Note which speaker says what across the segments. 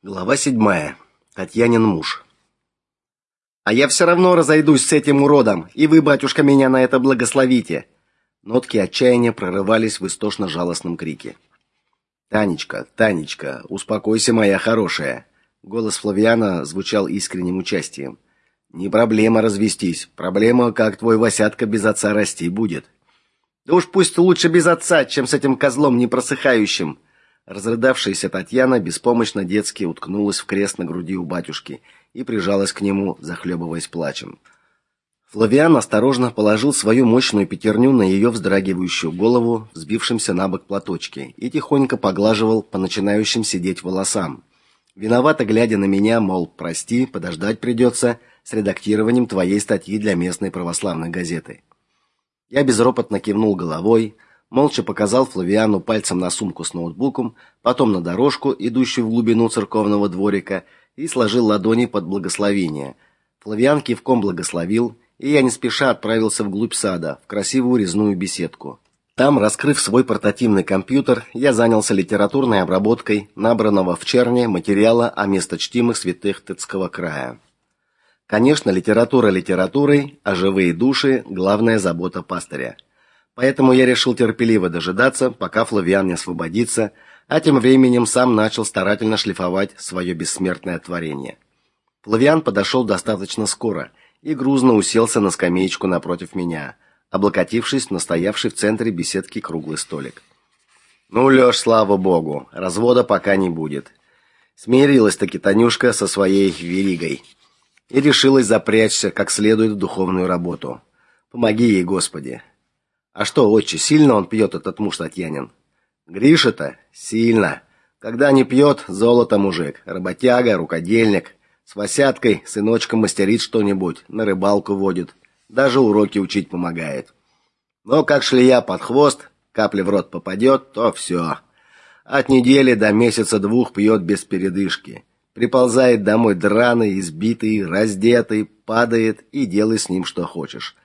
Speaker 1: Глава седьмая. Татьянин муж. А я все равно разойдусь с этим уродом, и вы, батюшка, меня на это благословите. Нотки отчаяния прорывались в истошно-жалостном крике. Танечка, Танечка, успокойся, моя хорошая. Голос Флавиана звучал искренним участием. Не проблема развестись, проблема, как твой Васятка без отца расти будет. Да уж пусть лучше без отца, чем с этим козлом непросыхающим. Разрыдавшаяся Татьяна беспомощно детски уткнулась в крест на груди у батюшки и прижалась к нему, захлебываясь плачем. Флавиан осторожно положил свою мощную пятерню на ее вздрагивающую голову, взбившимся на бок платочке, и тихонько поглаживал по начинающим сидеть волосам. Виновато глядя на меня, мол, прости, подождать придется с редактированием твоей статьи для местной православной газеты. Я безропотно кивнул головой, молча показал Флавиану пальцем на сумку с ноутбуком, потом на дорожку, идущую в глубину церковного дворика, и сложил ладони под благословение. Флавиан кивком благословил, и я не спеша отправился вглубь сада, в красивую резную беседку. Там, раскрыв свой портативный компьютер, я занялся литературной обработкой набранного в Черне материала о месточтимых святых Тыцкого края. Конечно, литература литературой, а живые души главная забота пастыря. Поэтому я решил терпеливо дожидаться, пока Флавиан не освободится, а тем временем сам начал старательно шлифовать свое бессмертное творение. Флавиан подошел достаточно скоро и грузно уселся на скамеечку напротив меня, облокотившись на стоявший в центре беседки круглый столик. Ну, Лёш, слава богу, развода пока не будет. Смирилась-таки Танюшка со своей веригой и решилась запрячься как следует в духовную работу. Помоги ей, Господи. А что, отче, сильно он пьет этот муж Татьянин? Гриша-то сильно. Когда не пьет, золото мужик, работяга, рукодельник, с Васяткой сыночком мастерит что-нибудь, на рыбалку водит, даже уроки учить помогает. Но как шлея под хвост, капля в рот попадет, то все. От недели до месяца двух пьет без передышки. Приползает домой драный, избитый, раздетый, падает и делай с ним что хочешь.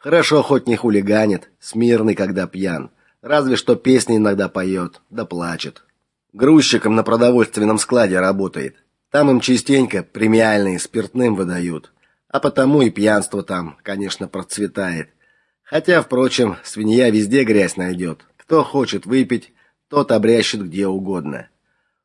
Speaker 1: Хорошо хоть не хулиганит, смирный, когда пьян. Разве что песни иногда поет, да плачет. Грузчиком на продовольственном складе работает. Там им частенько премиальные спиртным выдают. А потому и пьянство там, конечно, процветает. Хотя, впрочем, свинья везде грязь найдет. Кто хочет выпить, тот обрящет где угодно.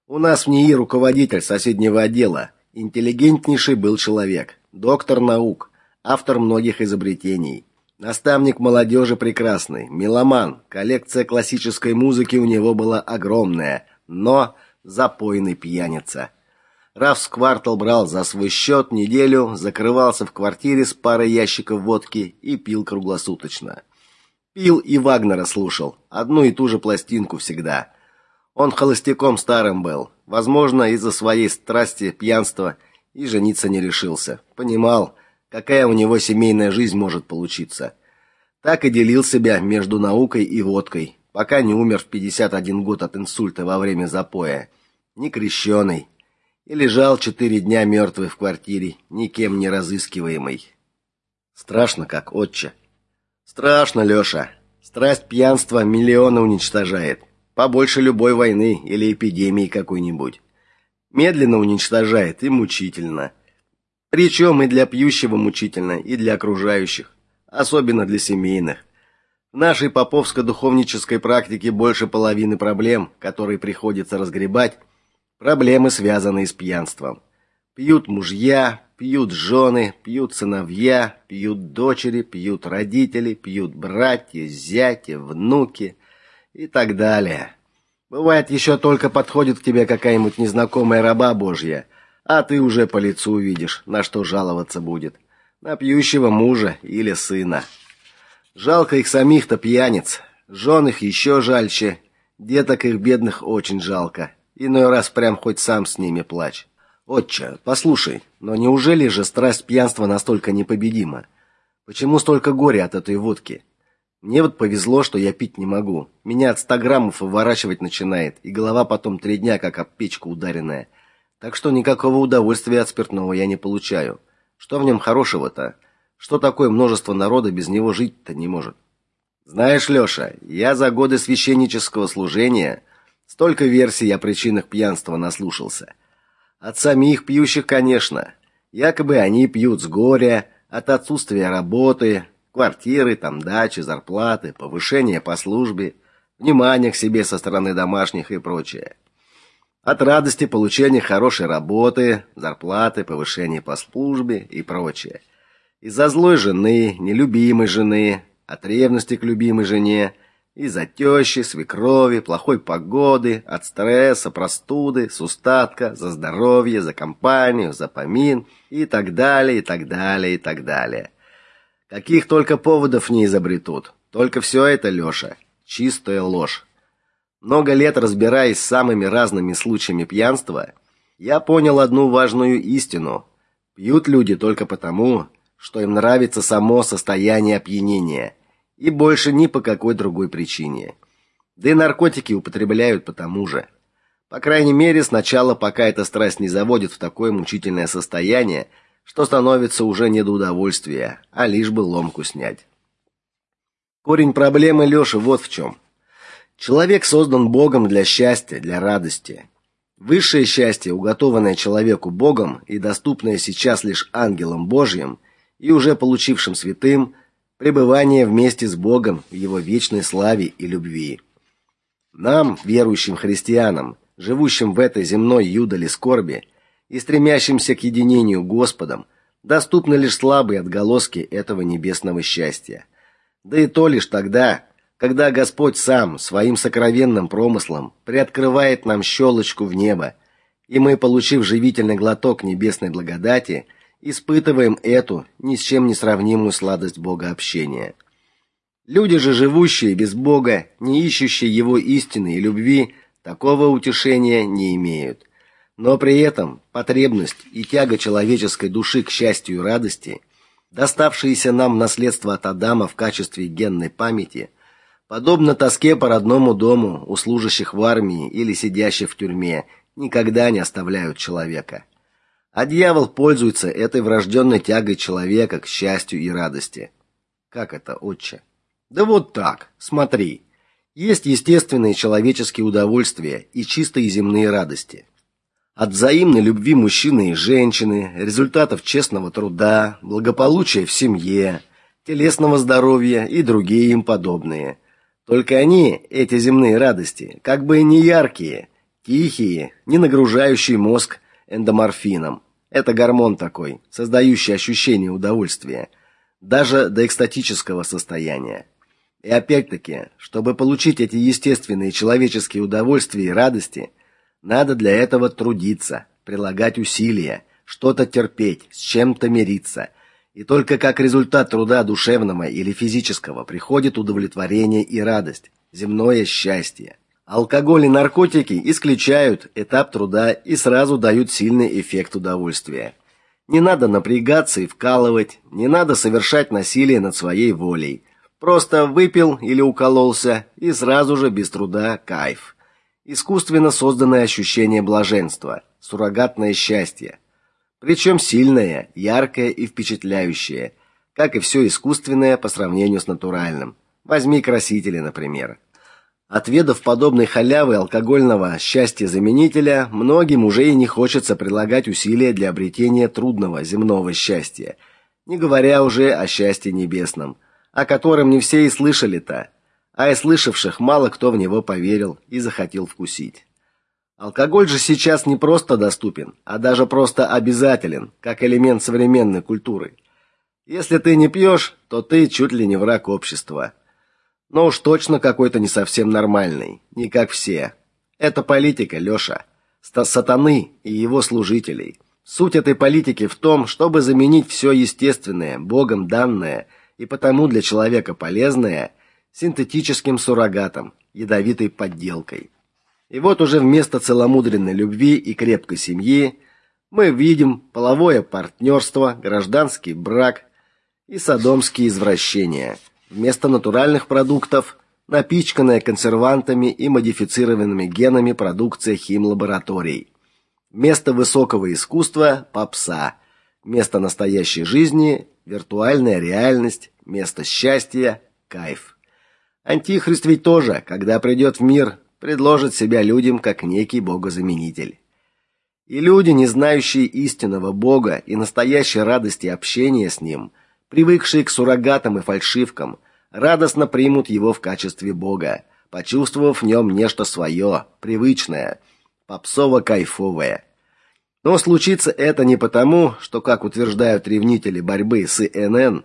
Speaker 1: У нас в НИИ руководитель соседнего отдела, интеллигентнейший был человек, доктор наук, автор многих изобретений. Наставник молодежи прекрасный, меломан. Коллекция классической музыки у него была огромная, но запойный пьяница. Раз в квартал брал за свой счет неделю, закрывался в квартире с парой ящиков водки и пил круглосуточно. Пил и Вагнера слушал, одну и ту же пластинку всегда. Он холостяком старым был, возможно, из-за своей страсти пьянства и жениться не решился. Понимал, какая у него семейная жизнь может получиться. Так и делил себя между наукой и водкой, пока не умер в 51 год от инсульта во время запоя. Не крещеный. И лежал четыре дня мертвый в квартире, никем не разыскиваемый. Страшно, как отче. Страшно, Лёша. Страсть пьянства миллионы уничтожает. Побольше любой войны или эпидемии какой-нибудь. Медленно уничтожает и мучительно. Причем и для пьющего мучительно, и для окружающих, особенно для семейных. В нашей поповско-духовнической практике больше половины проблем, которые приходится разгребать, проблемы, связанные с пьянством. Пьют мужья, пьют жены, пьют сыновья, пьют дочери, пьют родители, пьют братья, зяти, внуки и так далее. Бывает, еще только подходит к тебе какая-нибудь незнакомая раба Божья – а ты уже по лицу увидишь, на что жаловаться будет. На пьющего мужа или сына. Жалко их самих-то пьяниц. Жен их еще жальче. Деток их бедных очень жалко. Иной раз прям хоть сам с ними плачь. Отче, послушай, но неужели же страсть пьянства настолько непобедима? Почему столько горя от этой водки? Мне вот повезло, что я пить не могу. Меня от 100 граммов выворачивать начинает, и голова потом три дня как об печку ударенная. Так что никакого удовольствия от спиртного я не получаю. Что в нем хорошего-то? Что такое множество народа без него жить-то не может? Знаешь, Лёша, я за годы священнического служения столько версий о причинах пьянства наслушался. От самих пьющих, конечно. Якобы они пьют с горя, от отсутствия работы, квартиры, там дачи, зарплаты, повышения по службе, внимания к себе со стороны домашних и прочее. От радости получения хорошей работы, зарплаты, повышения по службе и прочее. Из-за злой жены, нелюбимой жены, от ревности к любимой жене, из-за тещи, свекрови, плохой погоды, от стресса, простуды, с устатка, за здоровье, за компанию, за помин и так далее, и так далее, и так далее. Каких только поводов не изобретут. Только все это, Лёша, чистая ложь. Много лет разбираясь с самыми разными случаями пьянства, я понял одну важную истину. Пьют люди только потому, что им нравится само состояние опьянения, и больше ни по какой другой причине. Да и наркотики употребляют потому же. По крайней мере, сначала, пока эта страсть не заводит в такое мучительное состояние, что становится уже не до удовольствия, а лишь бы ломку снять. Корень проблемы Лёши вот в чем. Человек создан Богом для счастья, для радости. Высшее счастье, уготованное человеку Богом и доступное сейчас лишь ангелам Божьим и уже получившим святым, пребывание вместе с Богом в его вечной славе и любви. Нам, верующим христианам, живущим в этой земной юдоле скорби, и стремящимся к единению Господом, доступны лишь слабые отголоски этого небесного счастья. Да и то лишь тогда, когда Господь сам своим сокровенным промыслом приоткрывает нам щелочку в небо, и мы, получив живительный глоток небесной благодати, испытываем эту ни с чем не сравнимую сладость Бога общения. Люди же, живущие без Бога, не ищущие его истины и любви, такого утешения не имеют. Но при этом потребность и тяга человеческой души к счастью и радости, доставшиеся нам в наследство от Адама в качестве генной памяти, подобно тоске по родному дому у служащих в армии или сидящих в тюрьме, никогда не оставляют человека. А дьявол пользуется этой врожденной тягой человека к счастью и радости. Как это, отче? Да вот так. Смотри. Есть естественные человеческие удовольствия и чистые земные радости. От взаимной любви мужчины и женщины, результатов честного труда, благополучия в семье, телесного здоровья и другие им подобные. Только они, эти земные радости, как бы не яркие, тихие, не нагружающие мозг эндоморфином. Это гормон такой, создающий ощущение удовольствия, даже до экстатического состояния. И опять-таки, чтобы получить эти естественные человеческие удовольствия и радости – надо для этого трудиться, прилагать усилия, что-то терпеть, с чем-то мириться. И только как результат труда душевного или физического приходит удовлетворение и радость, земное счастье. Алкоголь и наркотики исключают этап труда и сразу дают сильный эффект удовольствия. Не надо напрягаться и вкалывать, не надо совершать насилие над своей волей. Просто выпил или укололся, и сразу же без труда кайф искусственно созданное ощущение блаженства, суррогатное счастье, причем сильное, яркое и впечатляющее, как и все искусственное по сравнению с натуральным. Возьми красители, например. Отведав подобной халявы алкогольного счастья-заменителя, многим уже и не хочется прилагать усилия для обретения трудного земного счастья, не говоря уже о счастье небесном, о котором не все и слышали-то а из слышавших мало кто в него поверил и захотел вкусить. Алкоголь же сейчас не просто доступен, а даже просто обязателен, как элемент современной культуры. Если ты не пьешь, то ты чуть ли не враг общества. Но уж точно какой-то не совсем нормальный, не как все. Это политика, Лёша, сатаны и его служителей. Суть этой политики в том, чтобы заменить все естественное, Богом данное и потому для человека полезное – синтетическим суррогатом, ядовитой подделкой. И вот уже вместо целомудренной любви и крепкой семьи мы видим половое партнерство, гражданский брак и садомские извращения. Вместо натуральных продуктов напичканная консервантами и модифицированными генами продукция химлабораторий. Вместо высокого искусства попса. Вместо настоящей жизни виртуальная реальность, вместо счастья кайф. Антихрист ведь тоже, когда придет в мир, предложит себя людям как некий богозаменитель. И люди, не знающие истинного Бога и настоящей радости общения с ним, привыкшие к суррогатам и фальшивкам, радостно примут его в качестве Бога, почувствовав в нем нечто свое, привычное, попсово-кайфовое. Но случится это не потому, что, как утверждают ревнители борьбы с ИНН,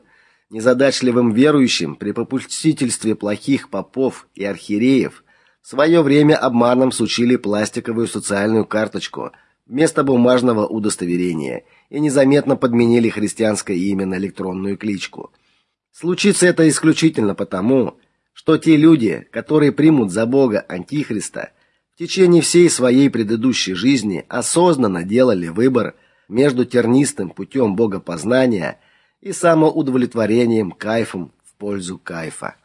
Speaker 1: незадачливым верующим при попустительстве плохих попов и архиереев в свое время обманом сучили пластиковую социальную карточку вместо бумажного удостоверения и незаметно подменили христианское имя на электронную кличку. Случится это исключительно потому, что те люди, которые примут за Бога антихриста, в течение всей своей предыдущей жизни осознанно делали выбор между тернистым путем богопознания и самоудовлетворением кайфом в пользу кайфа.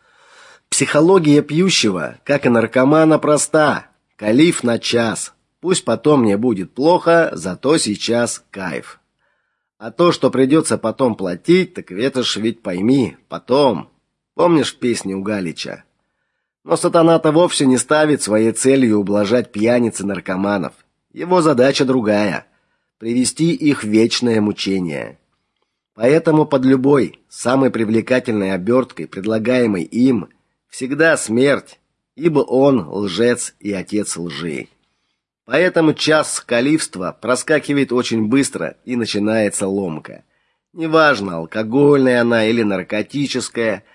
Speaker 1: Психология пьющего, как и наркомана, проста. Калиф на час. Пусть потом мне будет плохо, зато сейчас кайф. А то, что придется потом платить, так это ж ведь пойми, потом. Помнишь песню у Галича? Но сатана-то вовсе не ставит своей целью ублажать пьяниц и наркоманов. Его задача другая привести их в вечное мучение. Поэтому под любой самой привлекательной оберткой, предлагаемой им, всегда смерть, ибо он лжец и отец лжи. Поэтому час калифства проскакивает очень быстро и начинается ломка. Неважно, алкогольная она или наркотическая,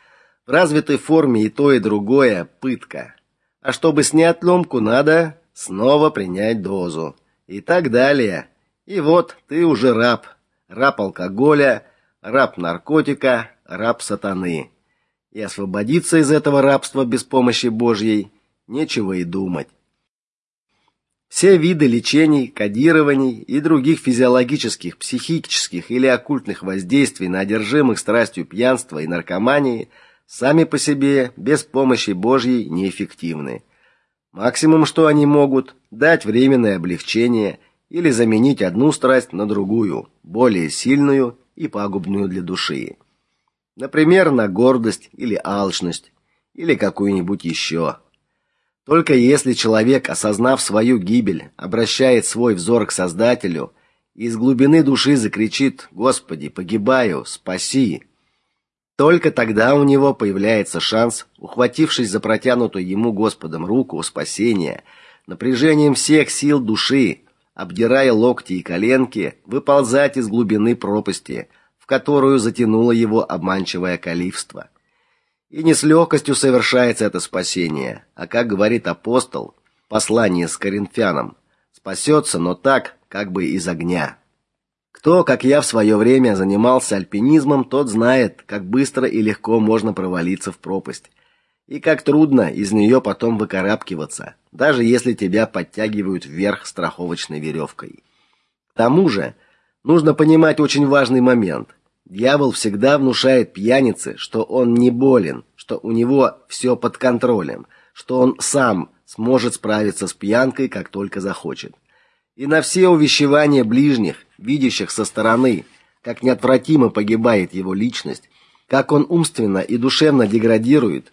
Speaker 1: в развитой форме и то, и другое пытка. А чтобы снять ломку, надо снова принять дозу. И так далее. И вот ты уже раб. Раб алкоголя, раб наркотика, раб сатаны. И освободиться из этого рабства без помощи Божьей нечего и думать. Все виды лечений, кодирований и других физиологических, психических или оккультных воздействий на одержимых страстью пьянства и наркомании сами по себе без помощи Божьей неэффективны. Максимум, что они могут дать временное облегчение или заменить одну страсть на другую, более сильную и пагубную для души. Например, на гордость или алчность или какую-нибудь еще. Только если человек, осознав свою гибель, обращает свой взор к Создателю и из глубины души закричит: "Господи, погибаю, спаси!" Только тогда у него появляется шанс, ухватившись за протянутую ему Господом руку спасения, напряжением всех сил души, обдирая локти и коленки, выползать из глубины пропасти, которую затянуло его обманчивое калифство. И не с легкостью совершается это спасение, а как говорит апостол, послание с коринфянам, спасется, но так, как бы из огня. Кто, как я в свое время занимался альпинизмом, тот знает, как быстро и легко можно провалиться в пропасть, и как трудно из нее потом выкарабкиваться, даже если тебя подтягивают вверх страховочной веревкой. К тому же, нужно понимать очень важный момент. Дьявол всегда внушает пьянице, что он не болен, что у него все под контролем, что он сам сможет справиться с пьянкой, как только захочет. И на все увещевания ближних, видящих со стороны, как неотвратимо погибает его личность, как он умственно и душевно деградирует,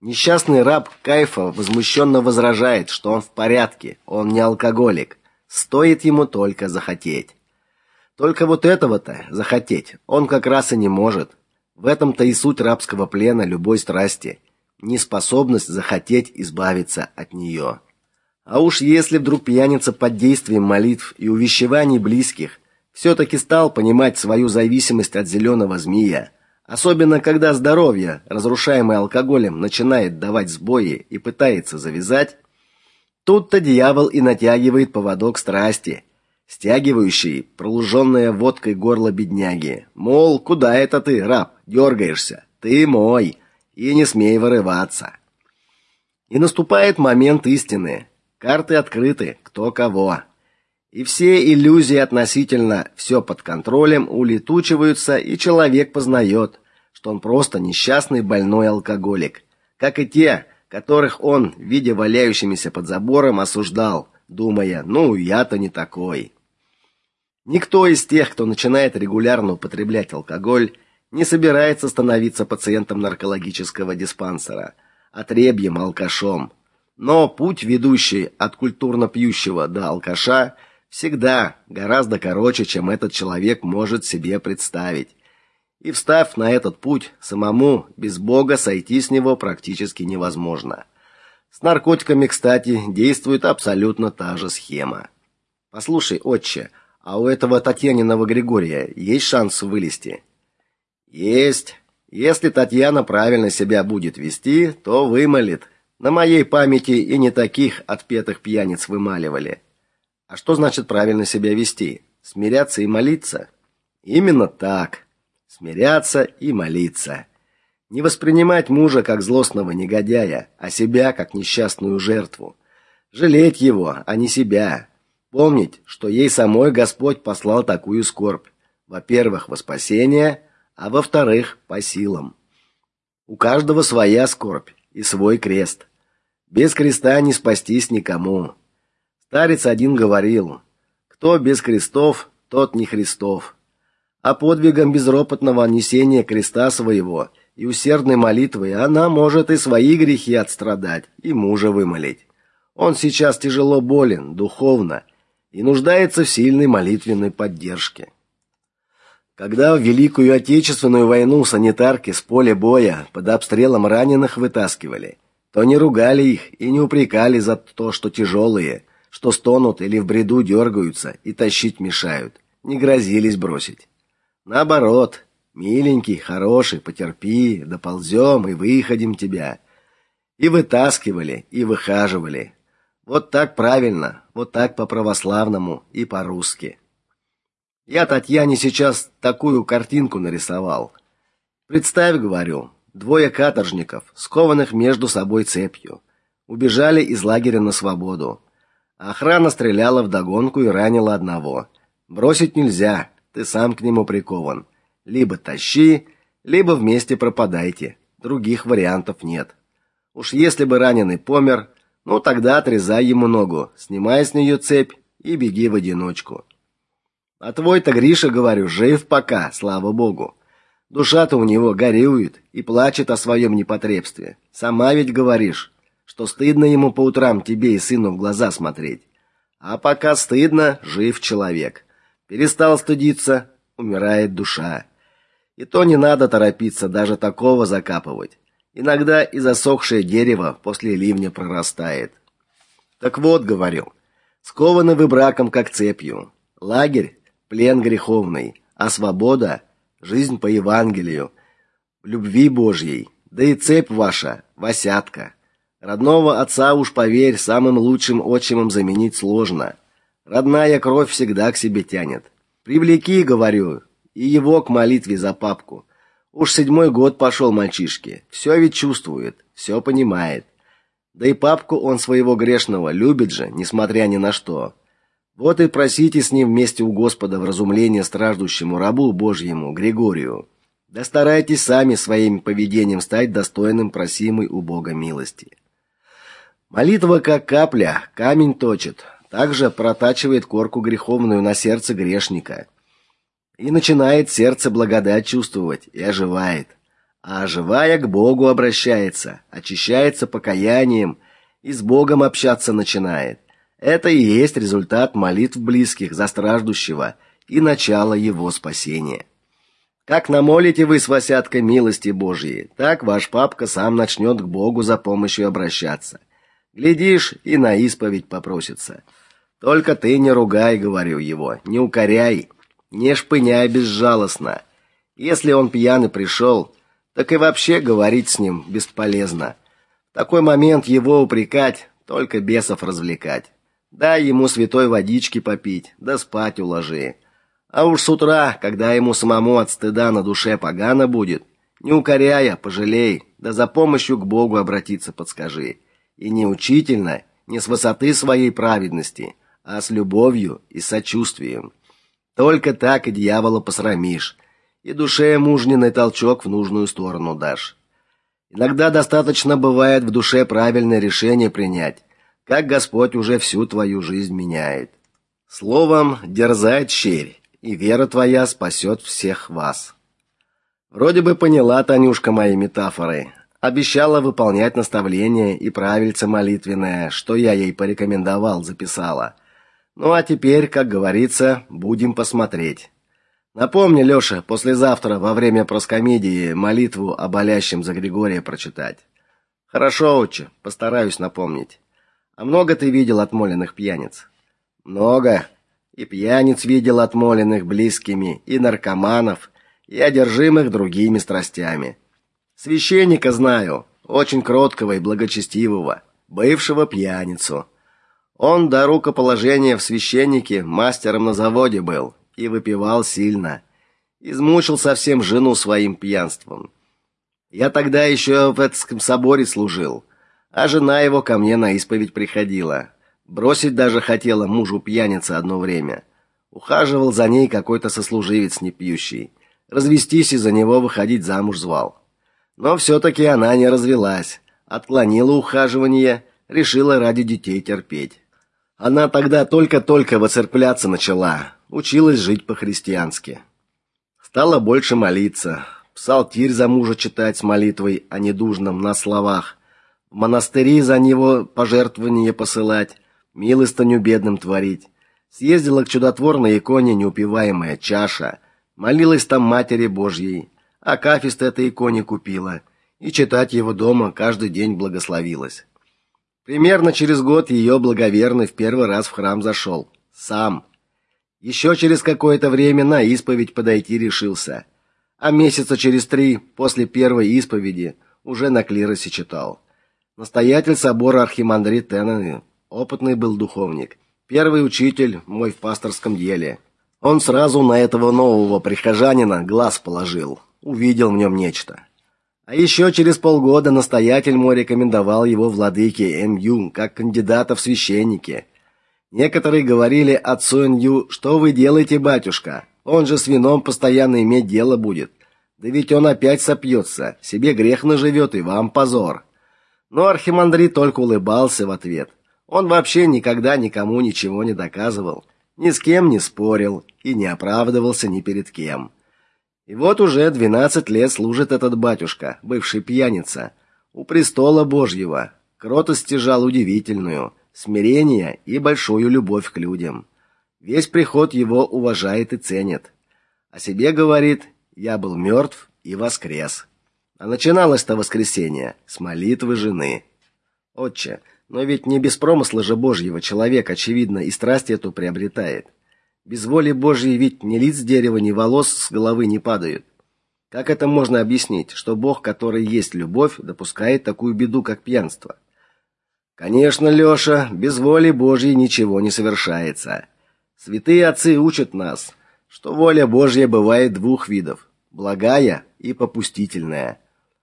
Speaker 1: несчастный раб Кайфа возмущенно возражает, что он в порядке, он не алкоголик, стоит ему только захотеть. Только вот этого-то захотеть он как раз и не может. В этом-то и суть рабского плена любой страсти неспособность захотеть избавиться от нее. А уж если вдруг пьяница под действием молитв и увещеваний близких все таки стал понимать свою зависимость от зеленого змея, особенно когда здоровье, разрушаемое алкоголем, начинает давать сбои и пытается завязать, тут-то дьявол и натягивает поводок страсти стягивающий пролуженное водкой горло бедняги. Мол, куда это ты, раб, дергаешься? Ты мой, и не смей вырываться. И наступает момент истины. Карты открыты, кто кого. И все иллюзии относительно все под контролем улетучиваются, и человек познает, что он просто несчастный больной алкоголик, как и те, которых он, видя валяющимися под забором, осуждал, думая: "Ну, я-то не такой". Никто из тех, кто начинает регулярно употреблять алкоголь, не собирается становиться пациентом наркологического диспансера, отребьем алкашом. Но путь, ведущий от культурно пьющего до алкаша, Всегда гораздо короче, чем этот человек может себе представить. И встав на этот путь, самому без Бога сойти с него практически невозможно. С наркотиками, кстати, действует абсолютно та же схема. Послушай, отче, а у этого Татьяниного Григория есть шанс вылезти? Есть. Если Татьяна правильно себя будет вести, то вымолит. На моей памяти и не таких отпетых пьяниц вымаливали. А что значит правильно себя вести? Смиряться и молиться? Именно так. Смиряться и молиться. Не воспринимать мужа как злостного негодяя, а себя как несчастную жертву. Жалеть его, а не себя. Помнить, что ей самой Господь послал такую скорбь. Во-первых, во спасение, а во-вторых, по силам. У каждого своя скорбь и свой крест. Без креста не спастись никому. Старец один говорил: кто без крестов, тот не Христов. А подвигом безропотного несения креста своего и усердной молитвой она может и свои грехи отстрадать, и мужа вымолить. Он сейчас тяжело болен духовно и нуждается в сильной молитвенной поддержке. Когда в Великую Отечественную войну санитарки с поля боя под обстрелом раненых вытаскивали, то не ругали их и не упрекали за то, что тяжелые, что стонут или в бреду дергаются и тащить мешают, не грозились бросить. Наоборот, миленький, хороший, потерпи, доползем и выходим тебя. И вытаскивали, и выхаживали. Вот так правильно, вот так по-православному и по-русски. Я Татьяне сейчас такую картинку нарисовал. Представь, говорю, двое каторжников, скованных между собой цепью, убежали из лагеря на свободу. Охрана стреляла в догонку и ранила одного. Бросить нельзя, ты сам к нему прикован. Либо тащи, либо вместе пропадайте. Других вариантов нет. Уж если бы раненый помер, ну тогда отрезай ему ногу, снимай с нее цепь и беги в одиночку. А твой-то Гриша, говорю, жив пока, слава богу. Душа-то у него горюет и плачет о своем непотребстве. Сама ведь говоришь, что стыдно ему по утрам тебе и сыну в глаза смотреть. А пока стыдно, жив человек. Перестал стыдиться, умирает душа. И то не надо торопиться даже такого закапывать. Иногда и засохшее дерево после ливня прорастает. Так вот, говорю, скованы вы браком как цепью. Лагерь плен греховный, а свобода жизнь по Евангелию, в любви Божьей. Да и цепь ваша восятка. Родного отца уж поверь, самым лучшим отчимом заменить сложно. Родная кровь всегда к себе тянет. Привлеки, говорю, и его к молитве за папку. Уж седьмой год пошел мальчишке. Все ведь чувствует, все понимает. Да и папку он своего грешного любит же, несмотря ни на что. Вот и просите с ним вместе у Господа вразумления страждущему рабу Божьему Григорию. Да старайтесь сами своим поведением стать достойным просимой у Бога милости. Молитва как капля, камень точит, также протачивает корку греховную на сердце грешника. И начинает сердце благодать чувствовать и оживает. А оживая к Богу обращается, очищается покаянием и с Богом общаться начинает. Это и есть результат молитв близких за страждущего и начало его спасения. Как намолите вы с Васяткой милости Божьей, так ваш папка сам начнет к Богу за помощью обращаться. Глядишь, и на исповедь попросится. Только ты не ругай, говорю его, не укоряй, не шпыняй безжалостно. Если он пьяный пришел, так и вообще говорить с ним бесполезно. В такой момент его упрекать, только бесов развлекать. Дай ему святой водички попить, да спать уложи. А уж с утра, когда ему самому от стыда на душе погано будет, не укоряя, пожалей, да за помощью к Богу обратиться подскажи и не учительно, не с высоты своей праведности, а с любовью и сочувствием. Только так и дьявола посрамишь, и душе мужниной толчок в нужную сторону дашь. Иногда достаточно бывает в душе правильное решение принять, как Господь уже всю твою жизнь меняет. Словом, дерзай, черь, и вера твоя спасет всех вас. Вроде бы поняла Танюшка мои метафоры, Обещала выполнять наставления и правильце молитвенное, что я ей порекомендовал, записала. Ну а теперь, как говорится, будем посмотреть. Напомни, Лёша, послезавтра во время проскомедии молитву о болящем за Григория прочитать. Хорошо, отче, постараюсь напомнить. А много ты видел отмоленных пьяниц? Много. И пьяниц видел отмоленных близкими, и наркоманов, и одержимых другими страстями. Священника знаю, очень кроткого и благочестивого, бывшего пьяницу. Он до рукоположения в священнике мастером на заводе был и выпивал сильно. Измучил совсем жену своим пьянством. Я тогда еще в Этском соборе служил, а жена его ко мне на исповедь приходила. Бросить даже хотела мужу пьяница одно время. Ухаживал за ней какой-то сослуживец непьющий. Развестись из-за него выходить замуж звал. Но все таки она не развелась, отклонила ухаживание, решила ради детей терпеть. Она тогда только-только воцерквляться начала, училась жить по-христиански. Стала больше молиться, псалтирь за мужа читать с молитвой о недужном на словах, в монастыри за него пожертвования посылать, милостыню бедным творить. Съездила к чудотворной иконе неупиваемая чаша, молилась там Матери Божьей, а кафест этой иконе купила, и читать его дома каждый день благословилась. Примерно через год ее благоверный в первый раз в храм зашел. Сам. Еще через какое-то время на исповедь подойти решился. А месяца через три после первой исповеди уже на клиросе читал. Настоятель собора архимандрит Теннены, опытный был духовник, первый учитель мой в пасторском деле. Он сразу на этого нового прихожанина глаз положил, увидел в нем нечто. А еще через полгода настоятель мой рекомендовал его владыке М.Ю. как кандидата в священники. Некоторые говорили отцу Н.Ю., что вы делаете, батюшка? Он же с вином постоянно иметь дело будет. Да ведь он опять сопьется, себе грех наживет и вам позор. Но архимандрит только улыбался в ответ. Он вообще никогда никому ничего не доказывал, ни с кем не спорил и не оправдывался ни перед кем. И вот уже двенадцать лет служит этот батюшка, бывший пьяница, у престола Божьего. Кротость стяжал удивительную, смирение и большую любовь к людям. Весь приход его уважает и ценит. О себе говорит: "Я был мертв и воскрес". А начиналось-то воскресенье с молитвы жены. Отче, но ведь не без промысла же Божьего человек, очевидно, и страсть эту приобретает. Без воли Божьей ведь ни лиц дерева, ни волос с головы не падают. Как это можно объяснить, что Бог, который есть любовь, допускает такую беду, как пьянство? Конечно, Лёша, без воли Божьей ничего не совершается. Святые отцы учат нас, что воля Божья бывает двух видов: благая и попустительная.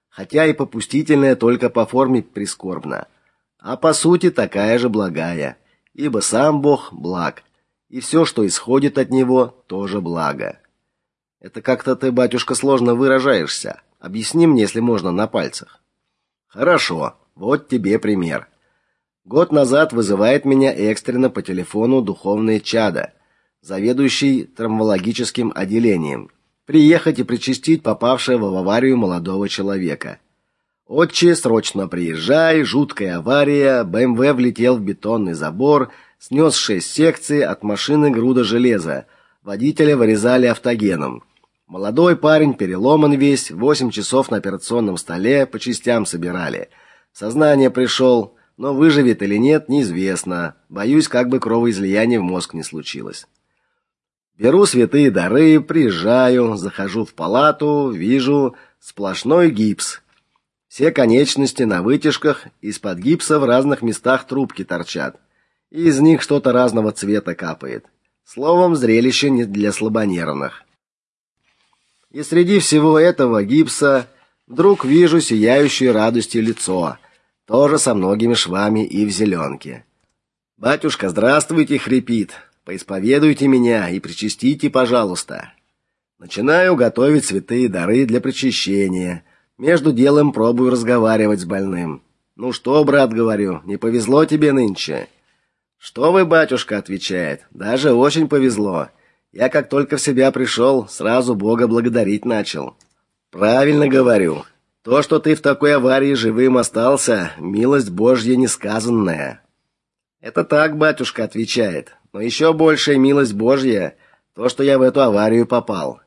Speaker 1: Хотя и попустительная только по форме прискорбна, а по сути такая же благая, ибо сам Бог благ и все, что исходит от него, тоже благо. Это как-то ты, батюшка, сложно выражаешься. Объясни мне, если можно, на пальцах. Хорошо. Вот тебе пример. Год назад вызывает меня экстренно по телефону духовное чадо, заведующий травматологическим отделением, приехать и причастить попавшего в аварию молодого человека. Отче, срочно приезжай, жуткая авария, БМВ влетел в бетонный забор, снес шесть секций от машины груда железа. Водителя вырезали автогеном. Молодой парень переломан весь, восемь часов на операционном столе по частям собирали. сознание пришел, но выживет или нет, неизвестно. Боюсь, как бы кровоизлияние в мозг не случилось. Беру святые дары, приезжаю, захожу в палату, вижу сплошной гипс. Все конечности на вытяжках, из-под гипса в разных местах трубки торчат и из них что-то разного цвета капает. Словом, зрелище не для слабонервных. И среди всего этого гипса вдруг вижу сияющее радостью лицо, тоже со многими швами и в зеленке. Батюшка, здравствуйте, хрипит. Поисповедуйте меня и причастите, пожалуйста. Начинаю готовить святые дары для причащения. Между делом пробую разговаривать с больным. Ну что, брат, говорю, не повезло тебе нынче. Что вы, батюшка, отвечает. Даже очень повезло. Я как только в себя пришел, сразу Бога благодарить начал. Правильно говорю. То, что ты в такой аварии живым остался, милость Божья несказанная. Это так, батюшка отвечает. но еще большая милость Божья то, что я в эту аварию попал.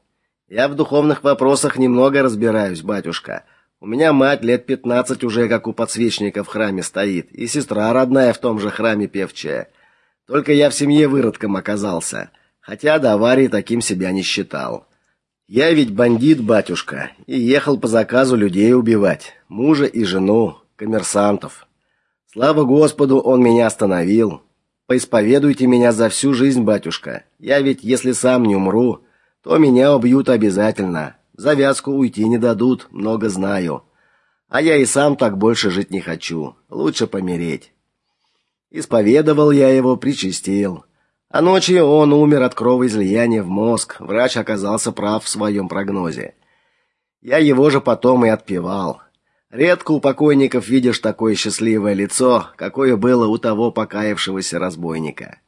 Speaker 1: Я в духовных вопросах немного разбираюсь, батюшка. У меня мать лет пятнадцать уже как у подсвечника в храме стоит, и сестра родная в том же храме певчая. Только я в семье выродком оказался, хотя до аварии таким себя не считал. Я ведь бандит, батюшка, и ехал по заказу людей убивать, мужа и жену, коммерсантов. Слава Господу, он меня остановил. Поисповедуйте меня за всю жизнь, батюшка. Я ведь если сам не умру, то меня убьют обязательно. Завязку уйти не дадут, много знаю. А я и сам так больше жить не хочу. Лучше помереть. Исповедовал я его, причастил. А ночью он умер от кровоизлияния в мозг. Врач оказался прав в своем прогнозе. Я его же потом и отпевал. Редко у покойников видишь такое счастливое лицо, какое было у того покаявшегося разбойника.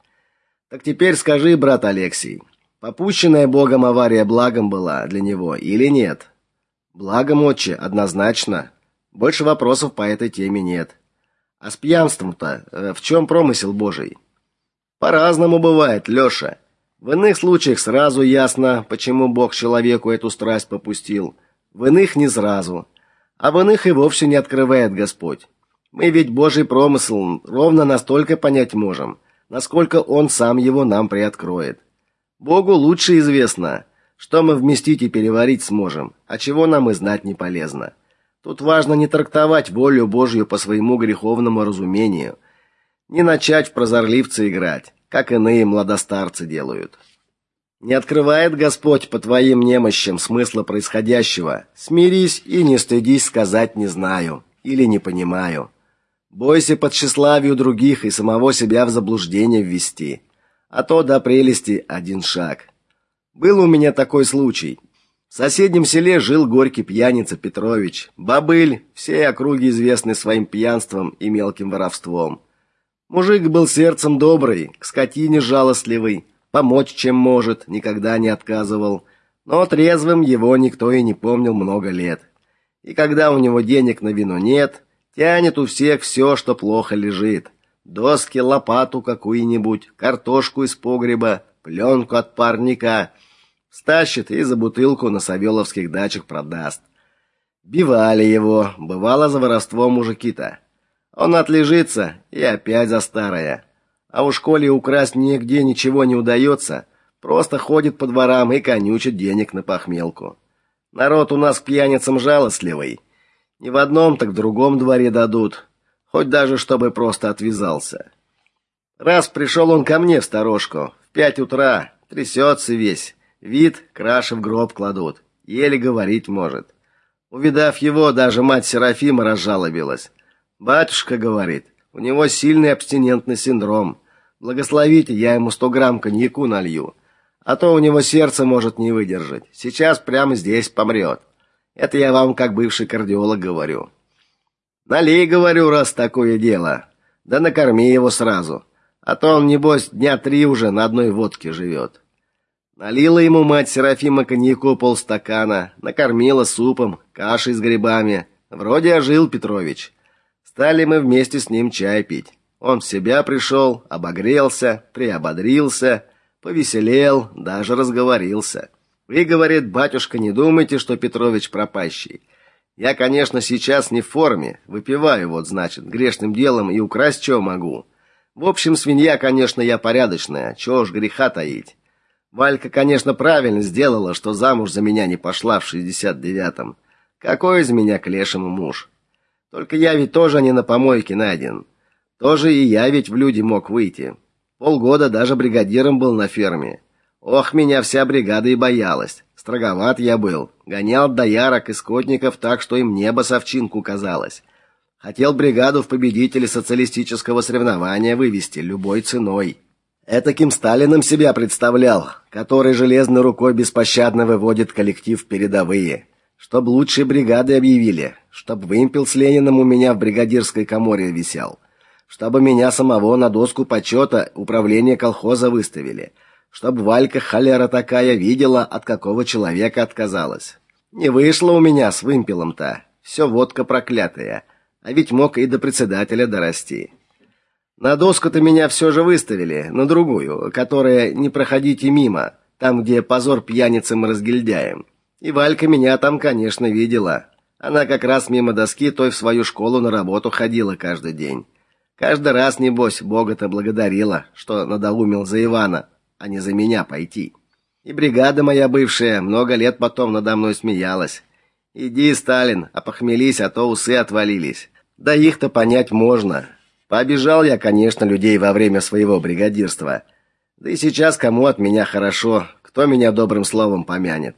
Speaker 1: Так теперь скажи, брат Алексей, попущенная Богом авария благом была для него или нет? Благом, отче, однозначно. Больше вопросов по этой теме нет. А с пьянством-то э, в чем промысел Божий? По-разному бывает, Лёша. В иных случаях сразу ясно, почему Бог человеку эту страсть попустил. В иных не сразу а в иных и вовсе не открывает Господь. Мы ведь Божий промысел ровно настолько понять можем, насколько он сам его нам приоткроет. Богу лучше известно, что мы вместить и переварить сможем, а чего нам и знать не полезно. Тут важно не трактовать волю Божью по своему греховному разумению, не начать в прозорливца играть, как иные младостарцы делают. Не открывает Господь по твоим немощам смысла происходящего. Смирись и не стыдись сказать не знаю или не понимаю. Бойся под тщеславию других и самого себя в заблуждение ввести, а то до прелести один шаг. Был у меня такой случай. В соседнем селе жил горький пьяница Петрович. Бабыль, все округи известны своим пьянством и мелким воровством. Мужик был сердцем добрый, к скотине жалостливый, помочь чем может, никогда не отказывал. Но трезвым его никто и не помнил много лет. И когда у него денег на вино нет, тянет у всех все, что плохо лежит. Доски, лопату какую-нибудь, картошку из погреба, пленку от парника. Стащит и за бутылку на Савеловских дачах продаст. Бивали его, бывало за воровство мужики-то. Он отлежится и опять за старое. А уж коли украсть нигде ничего не удается, просто ходит по дворам и конючит денег на похмелку. Народ у нас к пьяницам жалостливый. Ни в одном, так в другом дворе дадут, хоть даже чтобы просто отвязался. Раз пришел он ко мне в сторожку, в пять утра, трясется весь, вид краши в гроб кладут, еле говорить может. Увидав его, даже мать Серафима разжалобилась. «Батюшка, — говорит, — у него сильный абстинентный синдром. Благословите, я ему сто грамм коньяку налью, а то у него сердце может не выдержать. Сейчас прямо здесь помрет. Это я вам как бывший кардиолог говорю. Налей, говорю, раз такое дело. Да накорми его сразу, а то он небось дня три уже на одной водке живет. Налила ему мать Серафима коньяку полстакана, накормила супом, кашей с грибами. Вроде ожил Петрович. Стали мы вместе с ним чай пить. Он в себя пришел, обогрелся, приободрился, повеселел, даже разговорился. Вы, говорит, батюшка, не думайте, что Петрович пропащий. Я, конечно, сейчас не в форме, выпиваю вот, значит, грешным делом и украсть что могу. В общем, свинья, конечно, я порядочная, чего ж греха таить. Валька, конечно, правильно сделала, что замуж за меня не пошла в шестьдесят девятом. Какой из меня к лешему муж? Только я ведь тоже не на помойке найден. Тоже и я ведь в люди мог выйти. Полгода даже бригадиром был на ферме. Ох, меня вся бригада и боялась. Строговат я был, гонял доярок и скотников так, что им небо совчинку казалось. Хотел бригаду в победители социалистического соревнования вывести любой ценой. Этаким Сталиным себя представлял, который железной рукой беспощадно выводит коллектив в передовые. Чтоб лучшие бригады объявили, чтоб вымпел с Лениным у меня в бригадирской каморе висел чтобы меня самого на доску почета управления колхоза выставили, чтобы Валька холера такая видела, от какого человека отказалась. Не вышло у меня с вымпелом-то. Все водка проклятая. А ведь мог и до председателя дорасти. На доску-то меня все же выставили, на другую, которая «Не проходите мимо», там, где позор пьяницам и разгильдяям. И Валька меня там, конечно, видела. Она как раз мимо доски той в свою школу на работу ходила каждый день. Каждый раз, небось, Бога-то благодарила, что надоумил за Ивана, а не за меня пойти. И бригада моя бывшая много лет потом надо мной смеялась. Иди, Сталин, опохмелись, а то усы отвалились. Да их-то понять можно. Пообижал я, конечно, людей во время своего бригадирства. Да и сейчас кому от меня хорошо, кто меня добрым словом помянет.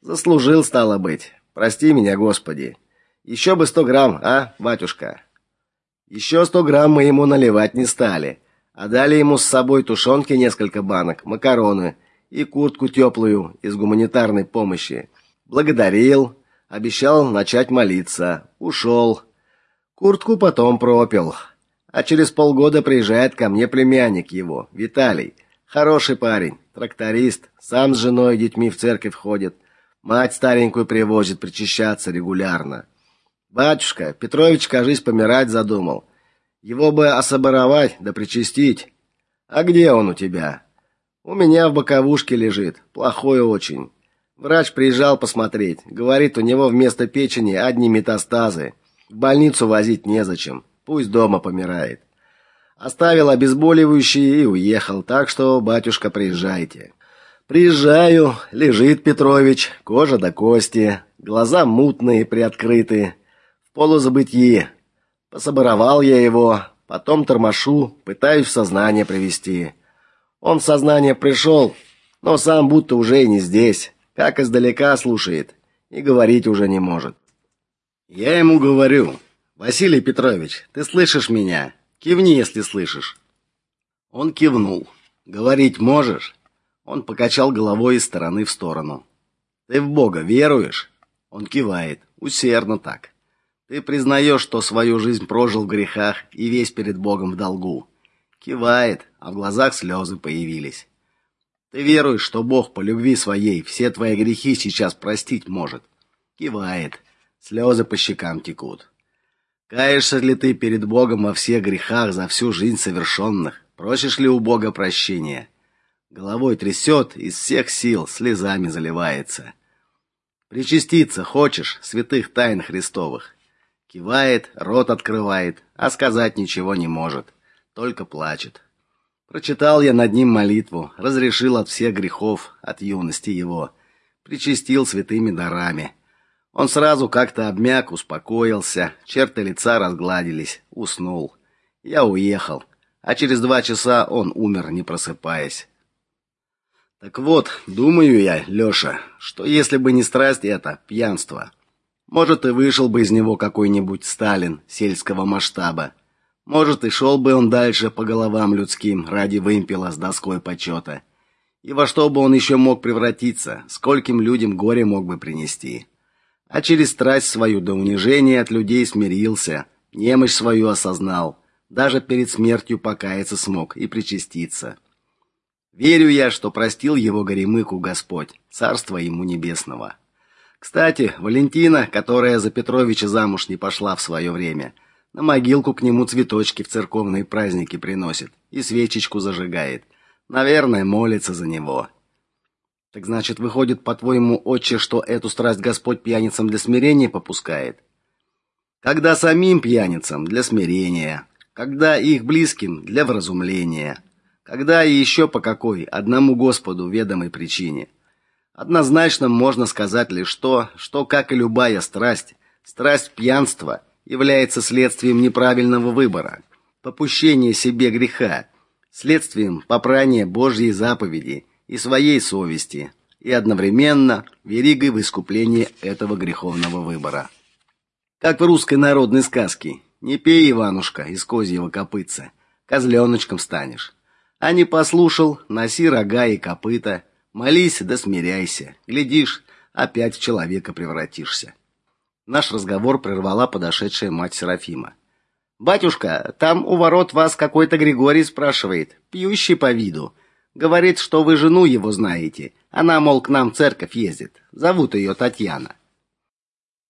Speaker 1: Заслужил, стало быть. Прости меня, Господи. Еще бы сто грамм, а, батюшка? Еще сто грамм мы ему наливать не стали, а дали ему с собой тушенки несколько банок, макароны и куртку теплую из гуманитарной помощи. Благодарил, обещал начать молиться, ушел. Куртку потом пропил. А через полгода приезжает ко мне племянник его, Виталий. Хороший парень, тракторист, сам с женой и детьми в церковь ходит. Мать старенькую привозит причащаться регулярно. Батюшка, Петрович, кажись, помирать задумал. Его бы особоровать да причастить. А где он у тебя? У меня в боковушке лежит, плохой очень. Врач приезжал посмотреть. Говорит, у него вместо печени одни метастазы. В больницу возить незачем. Пусть дома помирает. Оставил обезболивающие и уехал, так что, батюшка, приезжайте. Приезжаю, лежит Петрович, кожа до кости, глаза мутные, приоткрыты, в полузабытии. Пособоровал я его, потом тормошу, пытаюсь в сознание привести. Он в сознание пришел, но сам будто уже и не здесь, как издалека слушает и говорить уже не может. Я ему говорю: Василий Петрович, ты слышишь меня? Кивни, если слышишь. Он кивнул. Говорить можешь? Он покачал головой из стороны в сторону. Ты в Бога веруешь? Он кивает, усердно так. Ты признаешь, что свою жизнь прожил в грехах и весь перед Богом в долгу. Кивает, а в глазах слезы появились. Ты веруешь, что Бог по любви своей все твои грехи сейчас простить может. Кивает. Слезы по щекам текут. Каешься ли ты перед Богом во всех грехах за всю жизнь совершенных? Просишь ли у Бога прощения? Головой трясет, из всех сил слезами заливается. Причаститься хочешь святых тайн Христовых? Кивает, рот открывает, а сказать ничего не может, только плачет. Прочитал я над ним молитву, разрешил от всех грехов, от юности его, причастил святыми дарами. Он сразу как-то обмяк, успокоился, черты лица разгладились, уснул. Я уехал, а через два часа он умер, не просыпаясь. Так вот, думаю я, Лёша, что если бы не страсть эта, пьянство, может и вышел бы из него какой-нибудь Сталин сельского масштаба. Может и шел бы он дальше по головам людским ради вымпела с доской почета. И во что бы он еще мог превратиться, скольким людям горе мог бы принести а через страсть свою до унижения от людей смирился, немощь свою осознал, даже перед смертью покаяться смог и причаститься. Верю я, что простил его горемыку Господь, царство ему небесного. Кстати, Валентина, которая за Петровича замуж не пошла в свое время, на могилку к нему цветочки в церковные праздники приносит и свечечку зажигает. Наверное, молится за него. Так значит, выходит, по-твоему, отче, что эту страсть Господь пьяницам для смирения попускает? Когда самим пьяницам для смирения, когда их близким для вразумления, когда и еще по какой одному Господу ведомой причине. Однозначно можно сказать лишь то, что как и любая страсть, страсть пьянства является следствием неправильного выбора, попущения себе греха, следствием попрания Божьей заповеди и своей совести, и одновременно веригой в искуплении этого греховного выбора. Как в русской народной сказке: "Не пей, Иванушка, из козьего копытца, козленочком станешь". А не послушал, носи рога и копыта, молись да смиряйся. Глядишь, опять в человека превратишься. Наш разговор прервала подошедшая мать Серафима. Батюшка, там у ворот вас какой-то Григорий спрашивает, пьющий по виду. Говорит, что вы жену его знаете. Она, мол, к нам в церковь ездит. Зовут ее Татьяна.